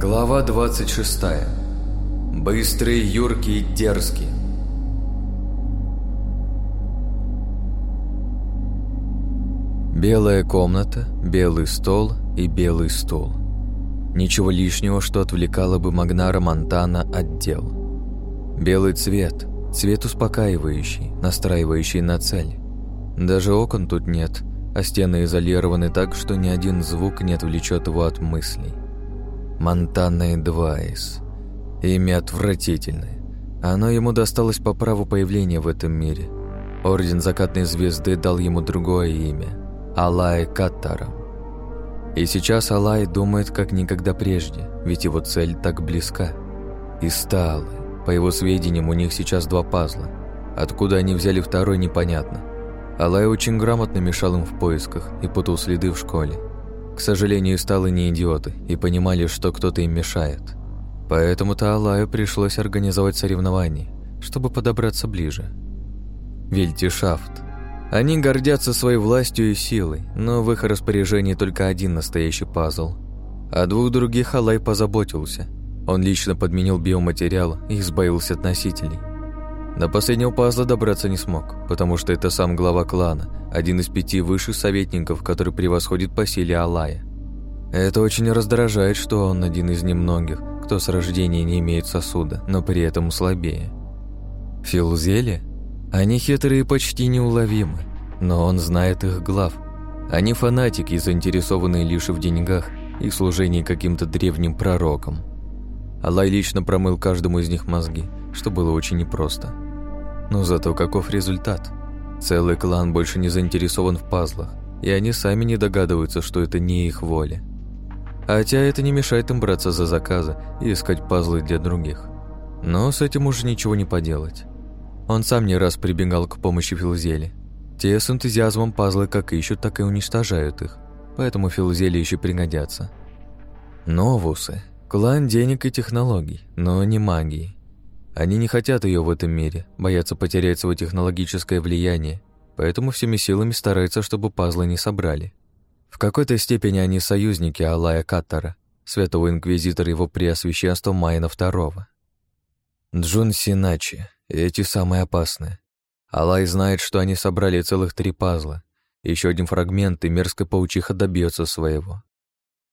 Глава 26. Быстрый, юркий, дерзкий. Белая комната, белый стол и белый стул. Ничего лишнего, что отвлекало бы Магнара Монтана от дел. Белый цвет, цвет успокаивающий, настраивающий на цель. Даже окон тут нет, а стены изолированы так, что ни один звук не отвлечет его от мыслей. Монтана Эдвайс. Имя отвратительное. Оно ему досталось по праву появления в этом мире. Орден Закатной Звезды дал ему другое имя – Алай Каттара. И сейчас Алай думает как никогда прежде, ведь его цель так близка. И сталы. По его сведениям, у них сейчас два пазла. Откуда они взяли второй, непонятно. Алай очень грамотно мешал им в поисках и путал следы в школе. К сожалению, сталы не идиоты и понимали, что кто-то им мешает. Поэтому-то Алаю пришлось организовать соревнование, чтобы подобраться ближе. Вильтишафт. Они гордятся своей властью и силой, но в их распоряжении только один настоящий пазл. О двух других Алай позаботился. Он лично подменил биоматериал и избавился от носителей. До последнего пазла добраться не смог, потому что это сам глава клана, один из пяти высших советников, который превосходит по силе Алая. Это очень раздражает, что он один из немногих, кто с рождения не имеет сосуда, но при этом слабее. Филзели? Они хитрые и почти неуловимы, но он знает их глав. Они фанатики, заинтересованные лишь в деньгах и служении каким-то древним пророкам. Алай лично промыл каждому из них мозги, что было очень непросто. Но зато каков результат? Целый клан больше не заинтересован в пазлах, и они сами не догадываются, что это не их воля. Хотя это не мешает им браться за заказы и искать пазлы для других. Но с этим уже ничего не поделать. Он сам не раз прибегал к помощи Филзели. Те с энтузиазмом пазлы как ищут, так и уничтожают их, поэтому Филзели еще пригодятся. Новусы – клан денег и технологий, но не магии. Они не хотят ее в этом мире, боятся потерять свое технологическое влияние, поэтому всеми силами стараются, чтобы пазлы не собрали. В какой-то степени они союзники Алая Каттара, святого инквизитора его преосвященства Майна II. Джун Синачи, эти самые опасные. Алай знает, что они собрали целых три пазла. Еще один фрагмент, и мерзкая паучиха добьется своего.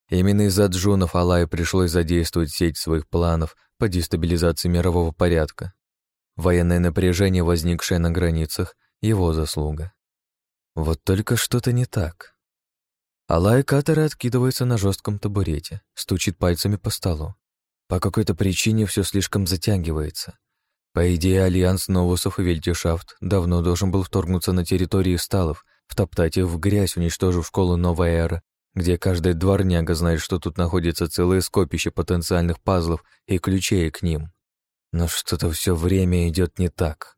Именно из-за джунов Алаю пришлось задействовать сеть своих планов по дестабилизации мирового порядка. Военное напряжение, возникшее на границах, его заслуга. Вот только что-то не так. Алай Катера откидывается на жестком табурете, стучит пальцами по столу. По какой-то причине все слишком затягивается. По идее, альянс Новусов и Вельтишафт давно должен был вторгнуться на территории сталов, втоптать их в грязь, уничтожив школу Новая Эра где каждая дворняга знает, что тут находится целое скопище потенциальных пазлов и ключей к ним. Но что-то все время идет не так.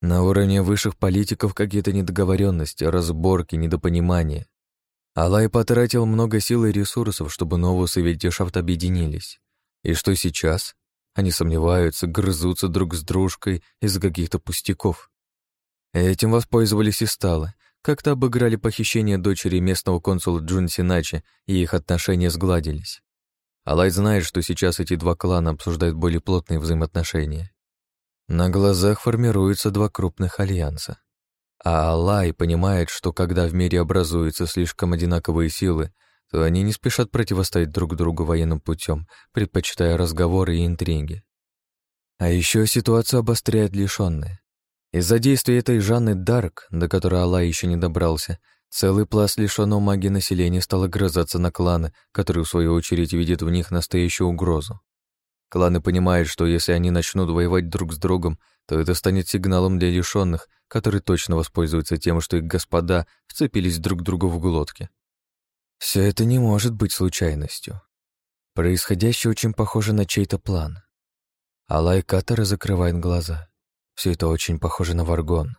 На уровне высших политиков какие-то недоговоренности, разборки, недопонимания. Алай потратил много сил и ресурсов, чтобы Новус и Вельтишафт объединились. И что сейчас? Они сомневаются, грызутся друг с дружкой из-за каких-то пустяков. Этим воспользовались и стало, как-то обыграли похищение дочери местного консула Джун Синачи, и их отношения сгладились. Алай знает, что сейчас эти два клана обсуждают более плотные взаимоотношения. На глазах формируются два крупных альянса. А Алай понимает, что когда в мире образуются слишком одинаковые силы, то они не спешат противостоять друг другу военным путем, предпочитая разговоры и интриги. А еще ситуацию обостряет лишённые. Из-за действия этой Жанны Дарк, до которой Аллах еще не добрался, целый пласт лишенного магии населения стал огрызаться на кланы, которые, в свою очередь, видят в них настоящую угрозу. Кланы понимают, что если они начнут воевать друг с другом, то это станет сигналом для лишенных, которые точно воспользуются тем, что их господа вцепились друг другу в глотки. Все это не может быть случайностью. Происходящее очень похоже на чей-то план. Алай Катара закрывает глаза. Все это очень похоже на Варгон.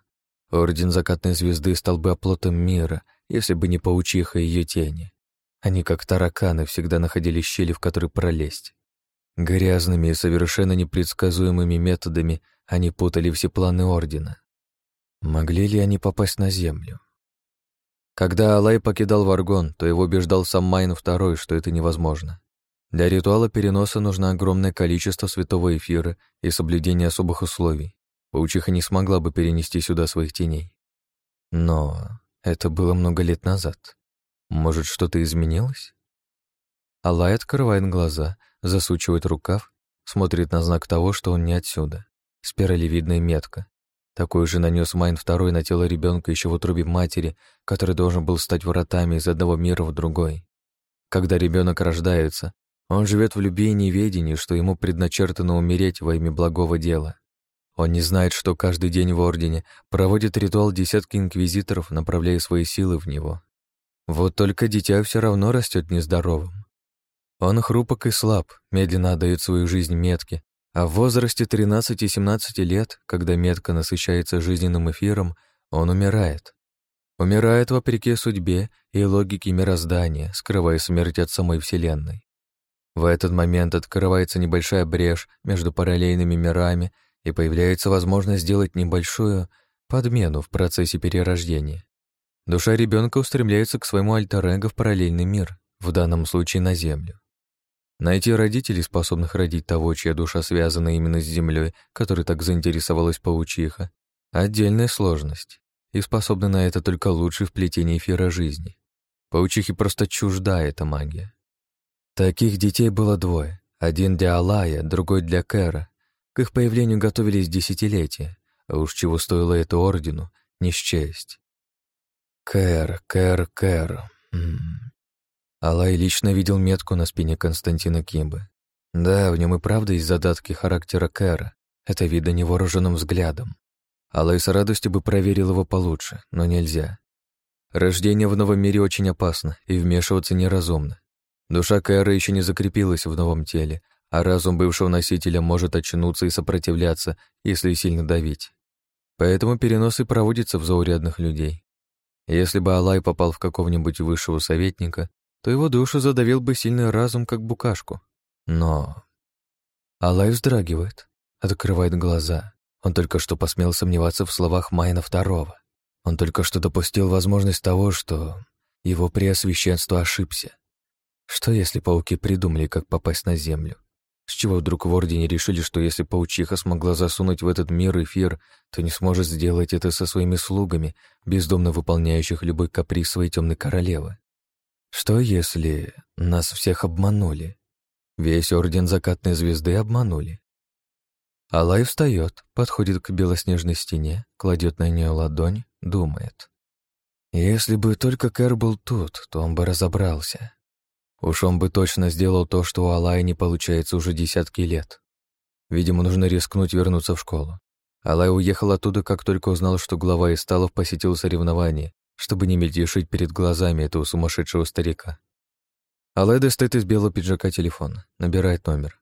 Орден Закатной Звезды стал бы оплотом мира, если бы не паучиха и ее тени. Они, как тараканы, всегда находили щели, в которые пролезть. Грязными и совершенно непредсказуемыми методами они путали все планы Ордена. Могли ли они попасть на Землю? Когда Алай покидал Варгон, то его убеждал сам Майн II, что это невозможно. Для ритуала переноса нужно огромное количество святого эфира и соблюдение особых условий. Паучиха не смогла бы перенести сюда своих теней. Но это было много лет назад. Может, что-то изменилось? Алай открывает глаза, засучивает рукав, смотрит на знак того, что он не отсюда. Спиралевидная метка. Такую же нанес Майн второй на тело ребенка еще в утробе матери, который должен был стать вратами из одного мира в другой. Когда ребенок рождается, он живет в любви и неведении, что ему предначертано умереть во имя благого дела. Он не знает, что каждый день в Ордене проводит ритуал десятки инквизиторов, направляя свои силы в него. Вот только дитя все равно растет нездоровым. Он хрупок и слаб, медленно отдает свою жизнь метке, а в возрасте 13-17 лет, когда метка насыщается жизненным эфиром, он умирает. Умирает вопреки судьбе и логике мироздания, скрывая смерть от самой Вселенной. В этот момент открывается небольшая брешь между параллельными мирами и появляется возможность сделать небольшую подмену в процессе перерождения. Душа ребенка устремляется к своему альтер в параллельный мир, в данном случае на Землю. Найти родителей, способных родить того, чья душа связана именно с Землей, которой так заинтересовалась паучиха, отдельная сложность, и способны на это только лучший в плетении эфира жизни. Паучихе просто чужда эта магия. Таких детей было двое. Один для Алая, другой для Кэра. К их появлению готовились десятилетия, а уж чего стоило это ордену, не. Кэр, Кэр, Кэр. Алай лично видел метку на спине Константина Кимбы. Да, в нем и правда есть задатки характера Кэра. Это видно невооруженным взглядом. Алай с радостью бы проверил его получше, но нельзя. Рождение в новом мире очень опасно, и вмешиваться неразумно. Душа Кэра еще не закрепилась в новом теле, а разум бывшего носителя может очнуться и сопротивляться, если сильно давить. Поэтому переносы проводятся в заурядных людей. Если бы Алай попал в какого-нибудь высшего советника, то его душу задавил бы сильный разум, как букашку. Но... Алай вздрагивает, открывает глаза. Он только что посмел сомневаться в словах Майна Второго. Он только что допустил возможность того, что его преосвященство ошибся. Что если пауки придумали, как попасть на Землю? С чего вдруг в Ордене решили, что если паучиха смогла засунуть в этот мир эфир, то не сможет сделать это со своими слугами, бездомно выполняющих любой каприз своей темной королевы? Что если нас всех обманули? Весь Орден Закатной Звезды обманули. Алай встает, подходит к белоснежной стене, кладет на нее ладонь, думает. Если бы только Кэр был тут, то он бы разобрался. Уж он бы точно сделал то, что у Алая не получается уже десятки лет. Видимо, нужно рискнуть вернуться в школу. Алай уехал оттуда, как только узнал, что глава Исталов посетил соревнование, чтобы не мельтешить перед глазами этого сумасшедшего старика. Алай достает из белого пиджака телефон, набирает номер.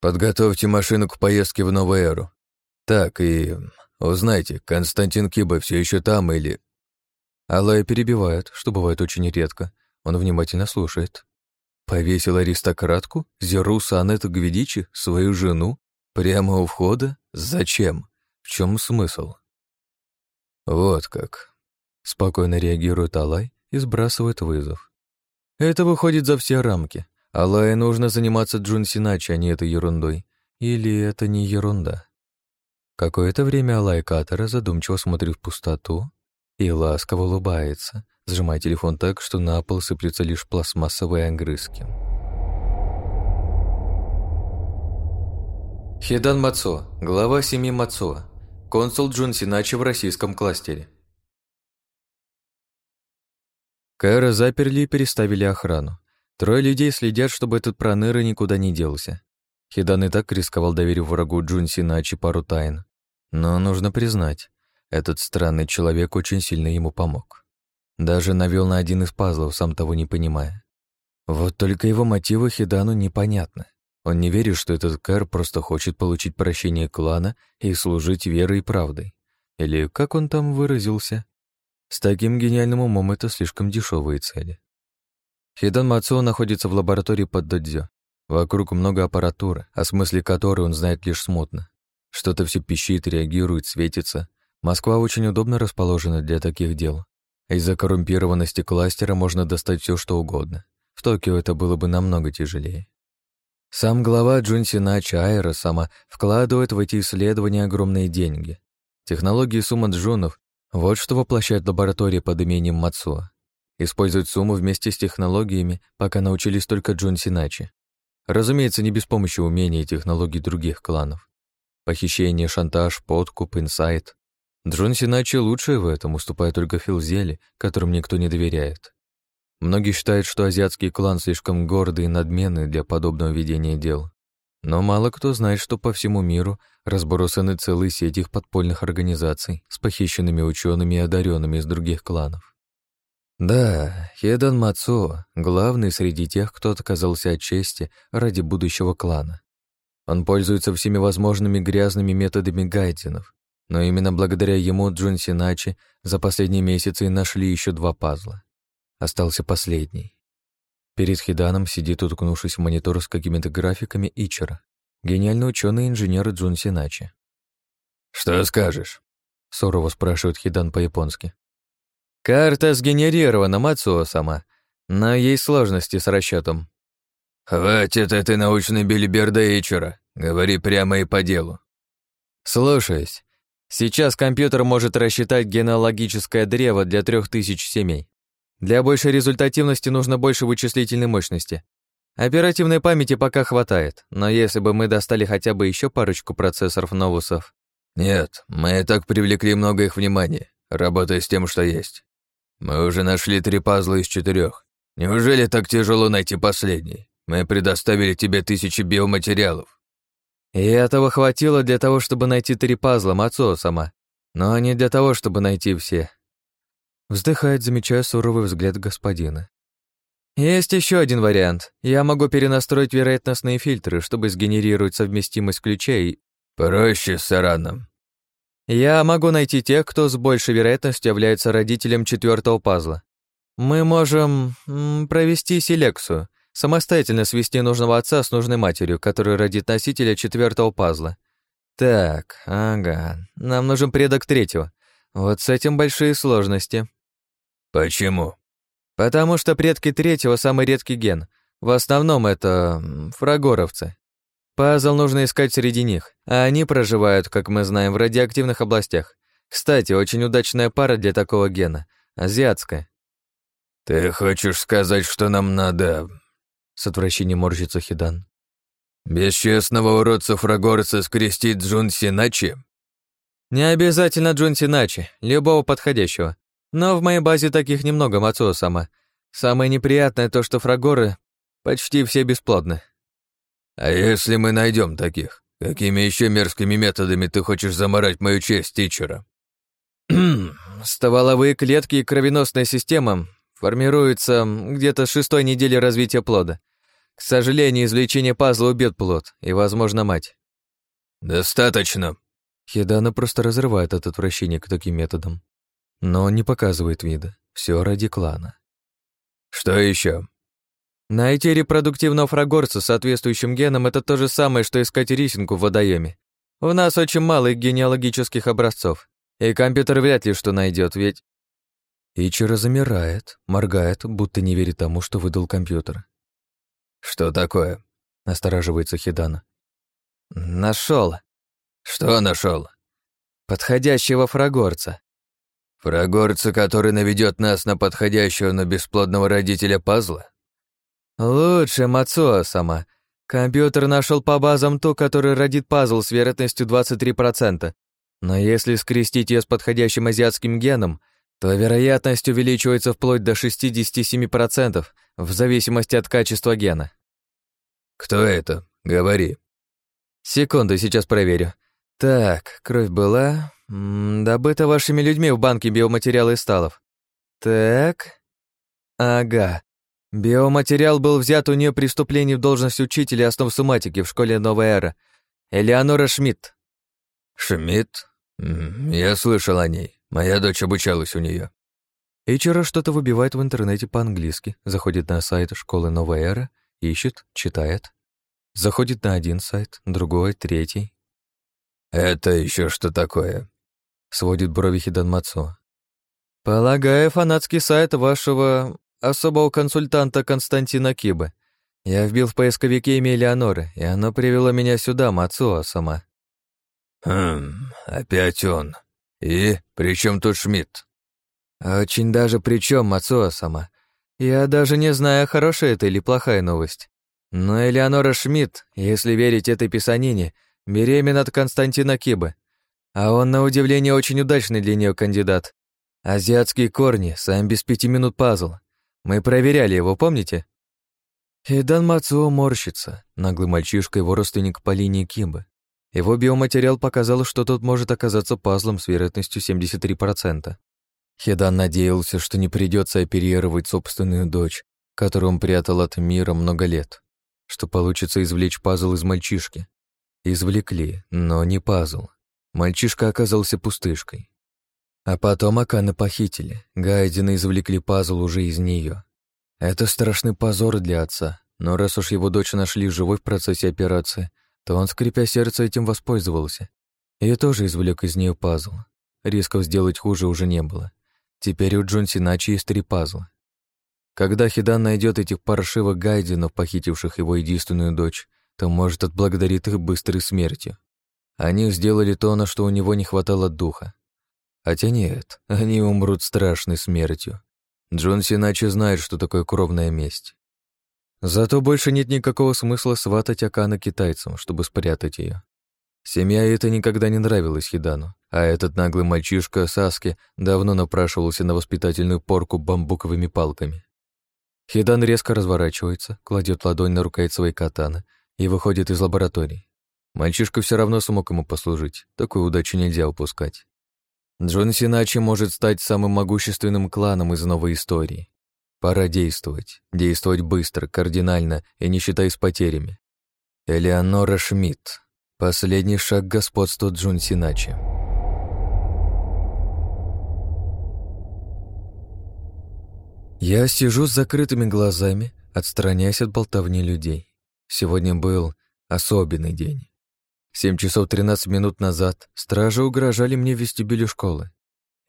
«Подготовьте машину к поездке в Новую Эру. Так, и узнайте, Константин Киба все еще там или...» Алая перебивает, что бывает очень редко, он внимательно слушает. Повесил аристократку, Зеруса Анетту Гвидичи, свою жену, прямо у входа? Зачем? В чем смысл? Вот как. Спокойно реагирует Алай и сбрасывает вызов. Это выходит за все рамки. Алая нужно заниматься Джун Синачи, а не этой ерундой. Или это не ерунда? Какое-то время Алай Катара задумчиво смотрит в пустоту и ласково улыбается, сжимая телефон так, что на пол сыплются лишь пластмассовые огрызки. Хедан Мацо, глава семьи Мацо, консул Джун Синачи в российском кластере. Кэра заперли и переставили охрану. Трое людей следят, чтобы этот проныра никуда не делся. Хидан и так рисковал, доверив врагу Джун Синачи пару тайн. Но нужно признать, этот странный человек очень сильно ему помог. Даже навел на один из пазлов, сам того не понимая. Вот только его мотивы Хидану непонятны. Он не верит, что этот Кэр просто хочет получить прощение клана и служить верой и правдой. Или как он там выразился? С таким гениальным умом это слишком дешевые цели. Хидан Мацуо находится в лаборатории под додзё. Вокруг много аппаратуры, о смысле которой он знает лишь смутно. Что-то все пищит, реагирует, светится. Москва очень удобно расположена для таких дел. Из-за коррумпированности кластера можно достать все, что угодно, в Токио это было бы намного тяжелее. Сам глава Джунсиначи Айра сама вкладывает в эти исследования огромные деньги. Технологии Сума Джунов — вот что воплощает лаборатория под именем Мацуа. Используют Суму вместе с технологиями, пока научились только Джунсиначи. Разумеется, не без помощи умений и технологий других кланов. Похищение, шантаж, подкуп, инсайт. Джунсиначи лучшие в этом, уступая только Филзели, которым никто не доверяет. Многие считают, что азиатский клан слишком гордый и надменный для подобного ведения дел. Но мало кто знает, что по всему миру разбросаны целые сети их подпольных организаций с похищенными учеными и одаренными из других кланов. Да, Хедан Мацо — главный среди тех, кто отказался от чести ради будущего клана. Он пользуется всеми возможными грязными методами гайдзинов, но именно благодаря ему Джун Синачи за последние месяцы нашли еще два пазла. Остался последний. Перед Хиданом сидит, уткнувшись в монитор с какими-то графиками Ичера, гениальный ученый инженер Джун Синачи. «Что скажешь?» — сурово спрашивает Хидан по-японски. «Карта сгенерирована, Мацуо сама, но есть сложности с расчетом. «Хватит этой научной билиберда Ичера, говори прямо и по делу». «Слушаюсь. Сейчас компьютер может рассчитать генеалогическое древо для трех тысяч семей. Для большей результативности нужно больше вычислительной мощности. Оперативной памяти пока хватает, но если бы мы достали хотя бы еще парочку процессоров новусов... Нет, мы и так привлекли много их внимания, работая с тем, что есть. Мы уже нашли три пазла из четырех. Неужели так тяжело найти последний? Мы предоставили тебе тысячи биоматериалов. И этого хватило для того, чтобы найти три пазла Мацо сама, но не для того, чтобы найти все. Вздыхает, замечая суровый взгляд господина. Есть еще один вариант. Я могу перенастроить вероятностные фильтры, чтобы сгенерировать совместимость ключей. Проще с Сараном. Я могу найти тех, кто с большей вероятностью является родителем четвертого пазла. Мы можем провести селекцию, самостоятельно свести нужного отца с нужной матерью, которая родит носителя четвертого пазла. Так, ага, нам нужен предок третьего. Вот с этим большие сложности. Почему? Потому что предки третьего самый редкий ген. В основном это фрагоровцы. Пазл нужно искать среди них, а они проживают, как мы знаем, в радиоактивных областях. Кстати, очень удачная пара для такого гена. Азиатская. «Ты хочешь сказать, что нам надо...» С отвращением морщится Хидан. «Бесчестного уродца Фрагорца скрестить Джун Синачи?» «Не обязательно Джун Синачи, любого подходящего. Но в моей базе таких немного, Мацуо сама. Самое неприятное то, что фрагоры почти все бесплодны. А если мы найдем таких, какими еще мерзкими методами ты хочешь заморать мою честь, тичера? Стволовые клетки и кровеносная система формируются где-то с шестой недели развития плода. К сожалению, извлечение пазла убьет плод и, возможно, мать. Достаточно. Хедана просто разрывает от отвращения к таким методам но не показывает вида. Все ради клана. Что еще? Найти репродуктивного фрагорца с соответствующим геном — это то же самое, что искать рисинку в водоеме. У нас очень мало генеалогических образцов, и компьютер вряд ли что найдет, ведь... Ичиро замирает, моргает, будто не верит тому, что выдал компьютер. «Что такое?» — настораживается Хидана. Нашел. «Что нашел? «Подходящего фрагорца. Фрагорца, который наведет нас на подходящего, но бесплодного родителя пазла? Лучше Мацуа сама. Компьютер нашел по базам ту, который родит пазл с вероятностью 23%. Но если скрестить ее с подходящим азиатским геном, то вероятность увеличивается вплоть до 67% в зависимости от качества гена. Кто это? Говори. Секунду, сейчас проверю. Так, кровь была, добыто вашими людьми в банке биоматериала и сталов. Так. Ага. Биоматериал был взят у нее при вступлении в должность учителя основ суматики в школе «Новая эра». Элеонора Шмидт. Шмидт? Я слышал о ней. Моя дочь обучалась у нее. Ичиро что-то выбивает в интернете по-английски, заходит на сайт школы «Новая эра», ищет, читает. Заходит на один сайт, другой, третий. «Это еще что такое?» сводит брови Хидан Мацо. Полагаю, фанатский сайт вашего особого консультанта Константина Кибы. Я вбил в поисковике имя Элеоноры, и оно привело меня сюда, Мацуа сама». «Хм, опять он. И при чем тут Шмидт?» «Очень даже при чем, Мацуа сама. Я даже не знаю, хорошая это или плохая новость. Но Элеонора Шмидт, если верить этой писанине, беременна от Константина Кибы. А он, на удивление, очень удачный для нее кандидат. Азиатские корни, сам без пяти минут пазл. Мы проверяли его, помните? Хидан Мацуо морщится, наглый мальчишка, его родственник по линии Кимбы. Его биоматериал показал, что тот может оказаться пазлом с вероятностью 73%. Хедан надеялся, что не придется оперировать собственную дочь, которую он прятал от мира много лет, что получится извлечь пазл из мальчишки. Извлекли, но не пазл. Мальчишка оказался пустышкой. А потом Акана похитили, Гайдена извлекли пазл уже из нее. Это страшный позор для отца, но раз уж его дочь нашли живой в процессе операции, то он, скрипя сердце, этим воспользовался. И тоже извлек из нее пазл. Рисков сделать хуже уже не было. Теперь у Джон Синачи есть три пазла. Когда Хидан найдет этих паршивых гайденов, похитивших его единственную дочь, то может отблагодарит их быстрой смертью. Они сделали то, на что у него не хватало духа. Хотя нет, они умрут страшной смертью. Джон Синачи знает, что такое кровная месть. Зато больше нет никакого смысла сватать Акана китайцам, чтобы спрятать ее. Семья эта никогда не нравилась Хидану, а этот наглый мальчишка Саски давно напрашивался на воспитательную порку бамбуковыми палками. Хидан резко разворачивается, кладет ладонь на рукоять своей катаны и выходит из лаборатории. Мальчишка все равно смог ему послужить, такую удачу нельзя упускать. Джон Синачи может стать самым могущественным кланом из новой истории. Пора действовать, действовать быстро, кардинально и не считаясь потерями. Элеонора Шмидт, Последний шаг господства Джун Синачи. Я сижу с закрытыми глазами, отстраняясь от болтовни людей. Сегодня был особенный день. Семь часов тринадцать минут назад стражи угрожали мне в вестибюле школы.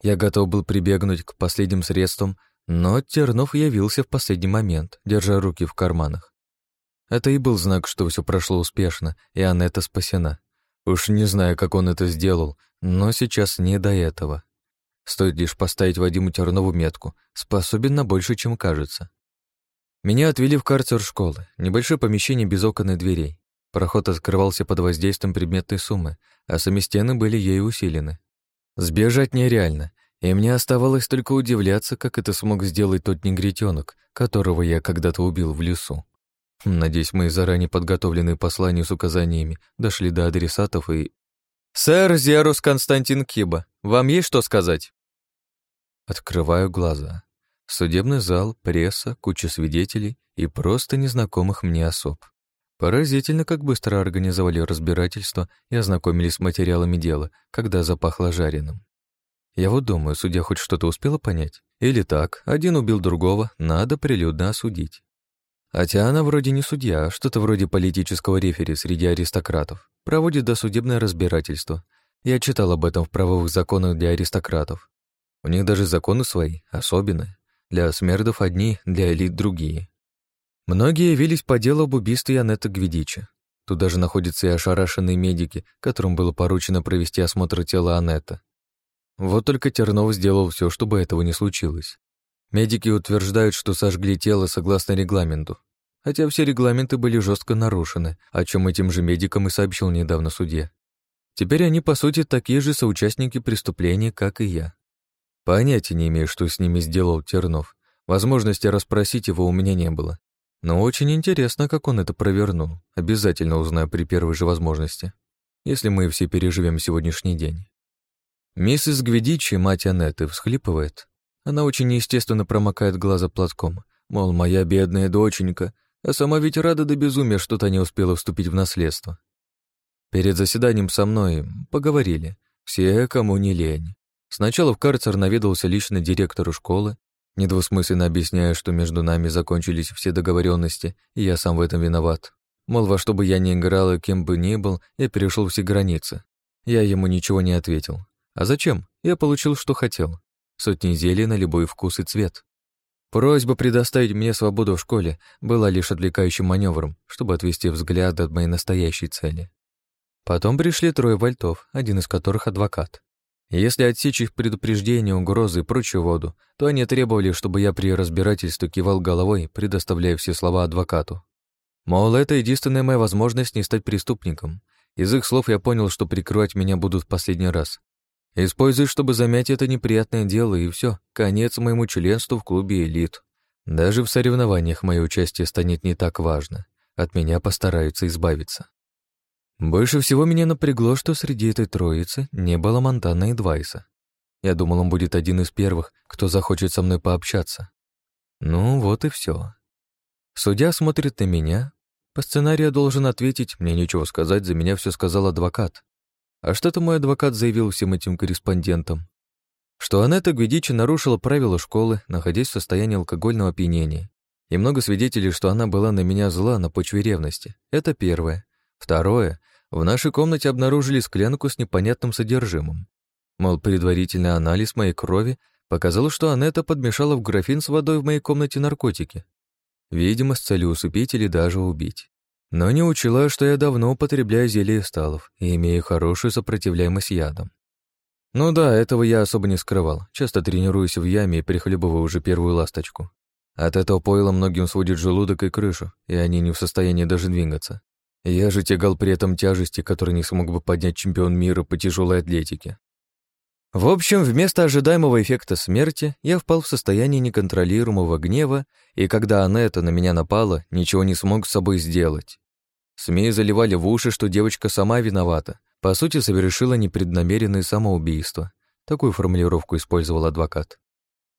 Я готов был прибегнуть к последним средствам, но Тернов явился в последний момент, держа руки в карманах. Это и был знак, что все прошло успешно, и Анетта спасена. Уж не знаю, как он это сделал, но сейчас не до этого. Стоит лишь поставить Вадиму Тернову метку, способен на больше, чем кажется. Меня отвели в карцер школы, небольшое помещение без окон и дверей. Проход открывался под воздействием предметной суммы, а сами стены были ей усилены. Сбежать нереально, и мне оставалось только удивляться, как это смог сделать тот негритенок, которого я когда-то убил в лесу. Надеюсь, мои заранее подготовленные послания с указаниями дошли до адресатов и... «Сэр Зерус Константин Киба, вам есть что сказать?» Открываю глаза. Судебный зал, пресса, куча свидетелей и просто незнакомых мне особ. Поразительно, как быстро организовали разбирательство и ознакомились с материалами дела, когда запахло жареным. Я вот думаю, судья хоть что-то успела понять? Или так, один убил другого, надо прилюдно осудить. Хотя она вроде не судья, а что-то вроде политического рефери среди аристократов. Проводит досудебное разбирательство. Я читал об этом в правовых законах для аристократов. У них даже законы свои, особенные. Для смердов одни, для элит другие. Многие явились по делу об убийстве Анетты Гвидича. Тут даже находятся и ошарашенные медики, которым было поручено провести осмотр тела Анетта. Вот только Тернов сделал все, чтобы этого не случилось. Медики утверждают, что сожгли тело согласно регламенту, хотя все регламенты были жестко нарушены, о чем этим же медикам и сообщил недавно судья. Теперь они, по сути, такие же соучастники преступления, как и я. Понятия не имею, что с ними сделал Тернов. Возможности расспросить его у меня не было. Но очень интересно, как он это провернул. Обязательно узнаю при первой же возможности, если мы все переживем сегодняшний день. Миссис Гвидичи, мать Анетты, всхлипывает, она очень неестественно промокает глаза платком, мол, моя бедная доченька, а сама ведь рада до безумия, что та не успела вступить в наследство. Перед заседанием со мной поговорили, все, кому не лень. Сначала в карцер наведался лично директору школы, недвусмысленно объясняя, что между нами закончились все договоренности, и я сам в этом виноват. Мол, во что бы я ни играл и кем бы ни был, я перешел все границы. Я ему ничего не ответил. А зачем? Я получил, что хотел. Сотни зелий на любой вкус и цвет. Просьба предоставить мне свободу в школе была лишь отвлекающим маневром, чтобы отвести взгляд от моей настоящей цели. Потом пришли трое вольтов, один из которых адвокат. Если отсечь их предупреждения, угрозы и прочую воду, то они требовали, чтобы я при разбирательстве кивал головой, предоставляя все слова адвокату. Мол, это единственная моя возможность не стать преступником. Из их слов я понял, что прикрывать меня будут в последний раз. Используй, чтобы замять это неприятное дело, и все, конец моему членству в клубе «Элит». Даже в соревнованиях мое участие станет не так важно. От меня постараются избавиться. Больше всего меня напрягло, что среди этой троицы не было Монтана и Двайса. Я думал, он будет один из первых, кто захочет со мной пообщаться. Ну, вот и все. Судья смотрит на меня. По сценарию должен ответить, мне нечего сказать, за меня все сказал адвокат. А что-то мой адвокат заявил всем этим корреспондентам. Что Анетта Гвидичи нарушила правила школы, находясь в состоянии алкогольного опьянения. И много свидетелей, что она была на меня зла на почве ревности. Это первое. Второе. В нашей комнате обнаружили склянку с непонятным содержимым. Мол, предварительный анализ моей крови показал, что Анетта подмешала в графин с водой в моей комнате наркотики. Видимо, с целью усыпить или даже убить. Но не учила, что я давно употребляю зелье сталов и имею хорошую сопротивляемость ядам. Ну да, этого я особо не скрывал. Часто тренируюсь в яме и прихлебываю уже первую ласточку. От этого пойла многим сводит желудок и крышу, и они не в состоянии даже двигаться. Я же тягал при этом тяжести, которые не смог бы поднять чемпион мира по тяжелой атлетике. В общем, вместо ожидаемого эффекта смерти я впал в состояние неконтролируемого гнева, и когда Анетта на меня напала, ничего не смог с собой сделать. СМИ заливали в уши, что девочка сама виновата, по сути, совершила непреднамеренное самоубийство. Такую формулировку использовал адвокат.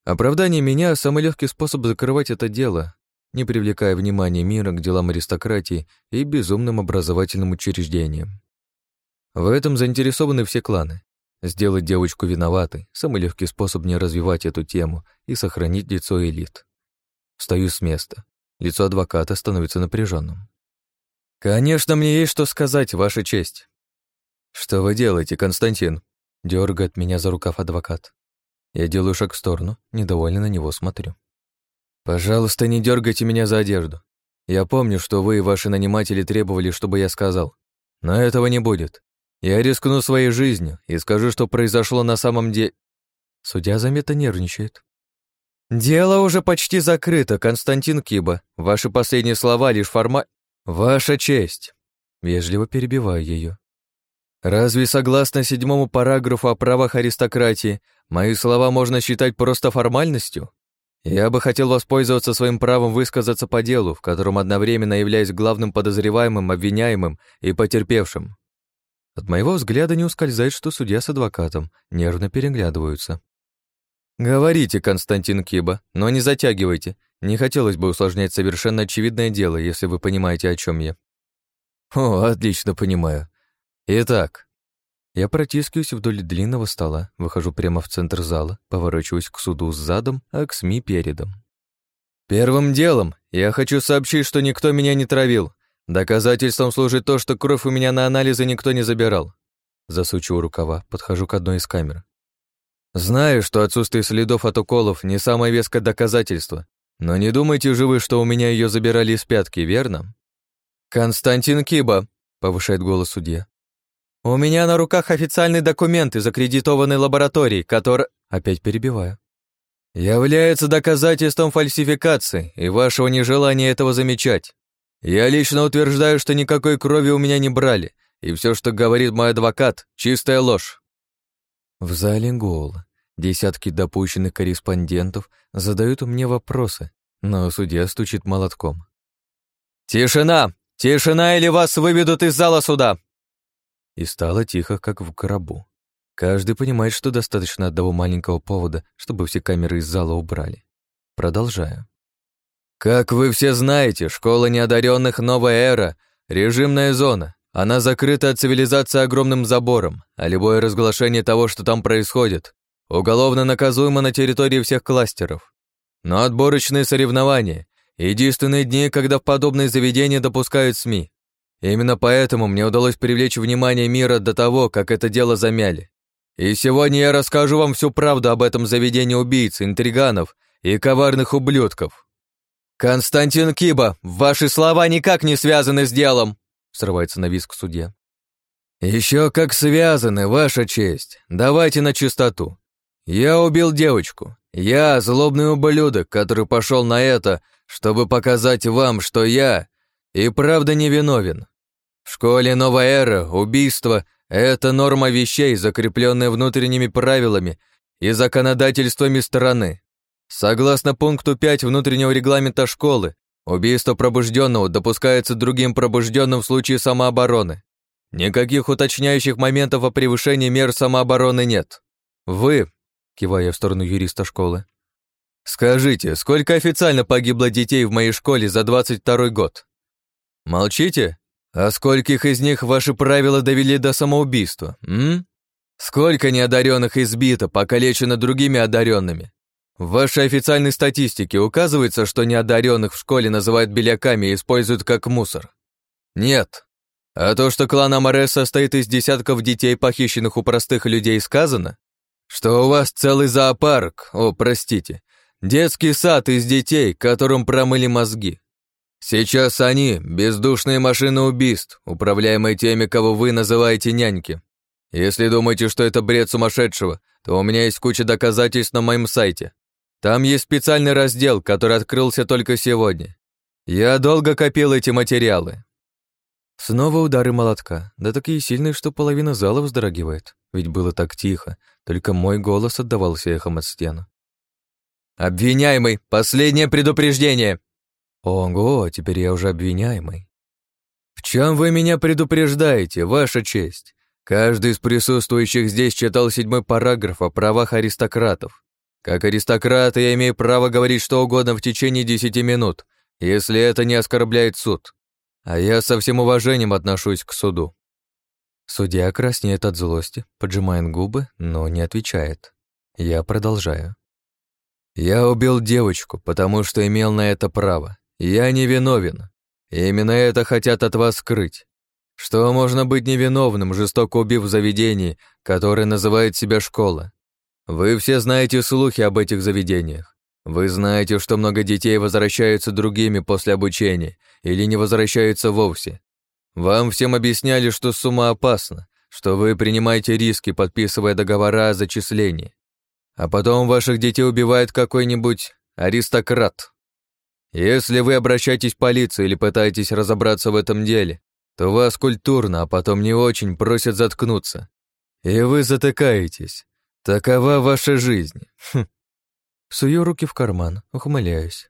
Оправдание меня — самый легкий способ закрывать это дело, не привлекая внимания мира к делам аристократии и безумным образовательным учреждениям. В этом заинтересованы все кланы. Сделать девочку виноватой — самый легкий способ не развивать эту тему и сохранить лицо элит. Встаю с места. Лицо адвоката становится напряженным. «Конечно, мне есть что сказать, Ваша честь». «Что вы делаете, Константин?» — дергает меня за рукав адвокат. Я делаю шаг в сторону, недовольно на него смотрю. «Пожалуйста, не дергайте меня за одежду. Я помню, что вы и ваши наниматели требовали, чтобы я сказал. Но этого не будет. Я рискну своей жизнью и скажу, что произошло на самом деле...» Судья заметно нервничает. «Дело уже почти закрыто, Константин Киба. Ваши последние слова лишь форма... Ваша честь!» Вежливо перебиваю ее. «Разве согласно седьмому параграфу о правах аристократии мои слова можно считать просто формальностью?» Я бы хотел воспользоваться своим правом высказаться по делу, в котором одновременно являюсь главным подозреваемым, обвиняемым и потерпевшим. От моего взгляда не ускользает, что судья с адвокатом нервно переглядываются. «Говорите, Константин Киба, но не затягивайте. Не хотелось бы усложнять совершенно очевидное дело, если вы понимаете, о чем я». «О, отлично понимаю. Итак, я протискиваюсь вдоль длинного стола, выхожу прямо в центр зала, поворачиваюсь к суду с задом, а к СМИ передом. «Первым делом я хочу сообщить, что никто меня не травил. Доказательством служит то, что кровь у меня на анализы никто не забирал». Засучиваю рукава, подхожу к одной из камер. «Знаю, что отсутствие следов от уколов не самое веское доказательство, но не думайте же вы, что у меня ее забирали из пятки, верно?» «Константин Киба», — повышает голос судья, «У меня на руках официальный документ из аккредитованной лаборатории, который...» Опять перебиваю. «Является доказательством фальсификации и вашего нежелания этого замечать. Я лично утверждаю, что никакой крови у меня не брали, и все, что говорит мой адвокат, чистая ложь». В зале гол. Десятки допущенных корреспондентов задают мне вопросы, но судья стучит молотком. «Тишина! Тишина, или вас выведут из зала суда!» и стало тихо, как в гробу. Каждый понимает, что достаточно одного маленького повода, чтобы все камеры из зала убрали. Продолжаю. Как вы все знаете, школа неодаренных новая эра, режимная зона. Она закрыта от цивилизации огромным забором, а любое разглашение того, что там происходит, уголовно наказуемо на территории всех кластеров. Но отборочные соревнования — единственные дни, когда в подобные заведения допускают СМИ. Именно поэтому мне удалось привлечь внимание мира до того, как это дело замяли. И сегодня я расскажу вам всю правду об этом заведении убийц, интриганов и коварных ублюдков. «Константин Киба, ваши слова никак не связаны с делом!» срывается на виск судья. Еще как связаны, ваша честь. Давайте на чистоту. Я убил девочку. Я злобный ублюдок, который пошел на это, чтобы показать вам, что я и правда невиновен. В школе «Новая эра» убийство — это норма вещей, закрепленная внутренними правилами и законодательствами страны. Согласно пункту 5 внутреннего регламента школы, убийство пробужденного допускается другим пробужденным в случае самообороны. Никаких уточняющих моментов о превышении мер самообороны нет. Вы, кивая в сторону юриста школы, скажите, сколько официально погибло детей в моей школе за 22 год? Молчите? А скольких из них ваши правила довели до самоубийства, м? Сколько неодаренных избито, покалечено другими одаренными? В вашей официальной статистике указывается, что неодаренных в школе называют беляками и используют как мусор? Нет. А то, что клан Амарес состоит из десятков детей, похищенных у простых людей, сказано? Что у вас целый зоопарк, о, простите, детский сад из детей, которым промыли мозги. Сейчас они — бездушные машины убийств, управляемые теми, кого вы называете няньки. Если думаете, что это бред сумасшедшего, то у меня есть куча доказательств на моем сайте. Там есть специальный раздел, который открылся только сегодня. Я долго копил эти материалы, Снова удары молотка, да такие сильные, что половина зала вздрагивает, ведь было так тихо, только мой голос отдавался эхом от стены. «Обвиняемый! Последнее предупреждение!» «Ого, теперь я уже обвиняемый!» «В чем вы меня предупреждаете, ваша честь? Каждый из присутствующих здесь читал седьмой параграф о правах аристократов. Как аристократ я имею право говорить что угодно в течение десяти минут, если это не оскорбляет суд. А я со всем уважением отношусь к суду. Судья краснеет от злости, поджимает губы, но не отвечает. Я продолжаю. Я убил девочку, потому что имел на это право. Я невиновен. Именно это хотят от вас скрыть. Что можно быть невиновным, жестоко убив в заведении, которое называет себя школа? Вы все знаете слухи об этих заведениях. Вы знаете, что много детей возвращаются другими после обучения или не возвращаются вовсе. Вам всем объясняли, что сумма опасна, что вы принимаете риски, подписывая договора о зачислении. А потом ваших детей убивает какой-нибудь аристократ. Если вы обращаетесь в полицию или пытаетесь разобраться в этом деле, то вас культурно, а потом не очень просят заткнуться. И вы затыкаетесь. Такова ваша жизнь. Хм. Сую руки в карман, ухмыляюсь.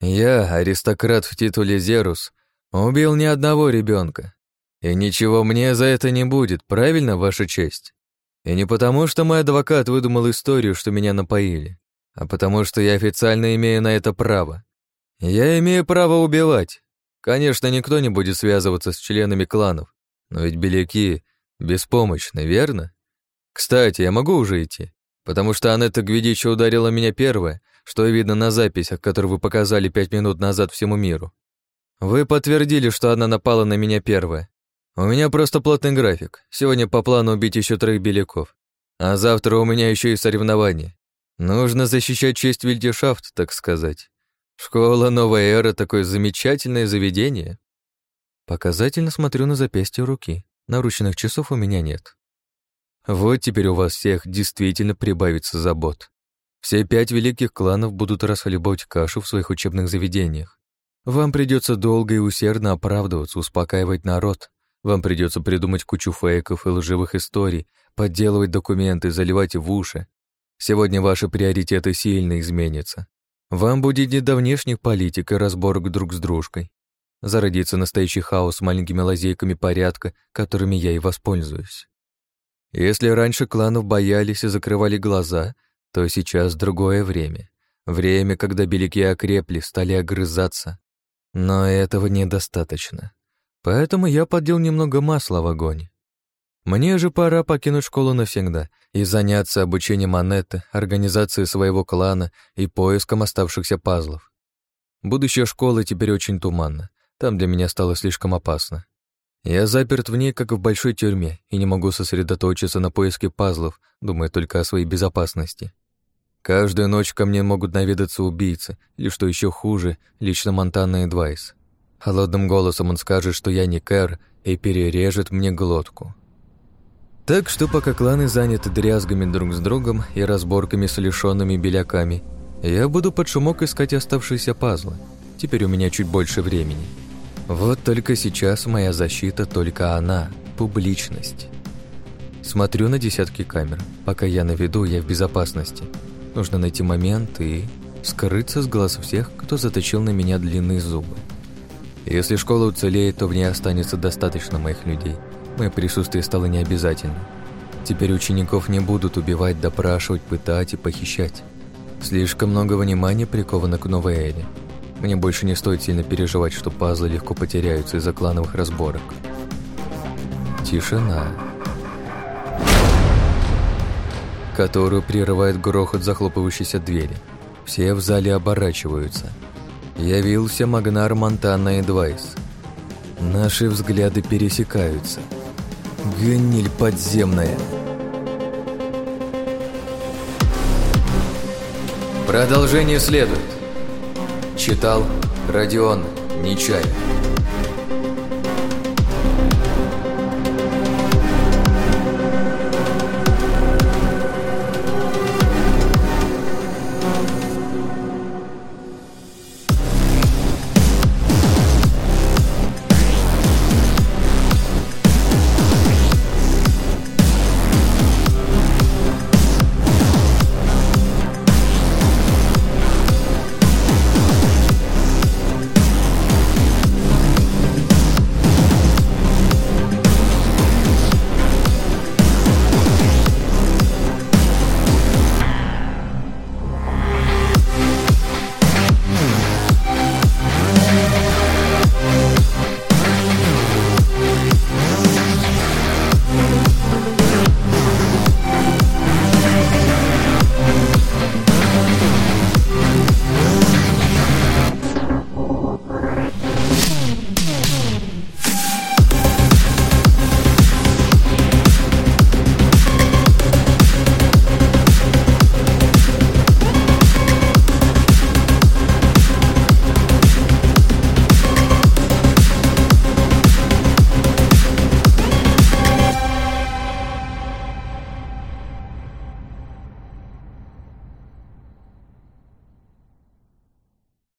Я, аристократ в титуле Зерус, убил ни одного ребенка. И ничего мне за это не будет, правильно, Ваша честь? И не потому, что мой адвокат выдумал историю, что меня напоили, а потому что я официально имею на это право. Я имею право убивать. Конечно, никто не будет связываться с членами кланов, но ведь беляки беспомощны, верно? Кстати, я могу уже идти? потому что Анетта Гвидича ударила меня первая, что видно на записях, которые вы показали пять минут назад всему миру. Вы подтвердили, что она напала на меня первая. У меня просто плотный график. Сегодня по плану убить еще троих беляков. А завтра у меня еще и соревнования. Нужно защищать честь Вильдешафт, так сказать. Школа «Новая эра» — такое замечательное заведение. Показательно смотрю на запястье руки. Наручных часов у меня нет. Вот теперь у вас всех действительно прибавится забот. Все пять великих кланов будут расхлебать кашу в своих учебных заведениях. Вам придется долго и усердно оправдываться, успокаивать народ. Вам придется придумать кучу фейков и лживых историй, подделывать документы, заливать в уши. Сегодня ваши приоритеты сильно изменятся. Вам будет не до внешних политик и разборок друг с дружкой. Зародится настоящий хаос с маленькими лазейками порядка, которыми я и воспользуюсь. Если раньше кланов боялись и закрывали глаза, то сейчас другое время. Время, когда беляки окрепли, стали огрызаться. Но этого недостаточно. Поэтому я поддел немного масла в огонь. Мне же пора покинуть школу навсегда и заняться обучением Анетты, организацией своего клана и поиском оставшихся пазлов. Будущее школы теперь очень туманно. Там для меня стало слишком опасно. Я заперт в ней, как в большой тюрьме, и не могу сосредоточиться на поиске пазлов, думая только о своей безопасности. Каждую ночь ко мне могут наведаться убийцы, или, что еще хуже, лично Монтана Эдвайс. Холодным голосом он скажет, что я не Кэр, и перережет мне глотку. Так что пока кланы заняты дрязгами друг с другом и разборками с лишенными беляками, я буду под шумок искать оставшиеся пазлы. Теперь у меня чуть больше времени. Вот только сейчас моя защита только она, публичность. Смотрю на десятки камер. Пока я на виду, я в безопасности. Нужно найти момент и скрыться с глаз всех, кто заточил на меня длинные зубы. Если школа уцелеет, то в ней останется достаточно моих людей. Мое присутствие стало необязательным. Теперь учеников не будут убивать, допрашивать, пытать и похищать. Слишком много внимания приковано к новой эре. Мне больше не стоит сильно переживать, что пазлы легко потеряются из-за клановых разборок. Тишина. Которую прерывает грохот захлопывающейся двери. Все в зале оборачиваются. Явился Магнар Монтана Эдвайс. Наши взгляды пересекаются. Гниль подземная. Продолжение следует. Читал Родион Нечаев.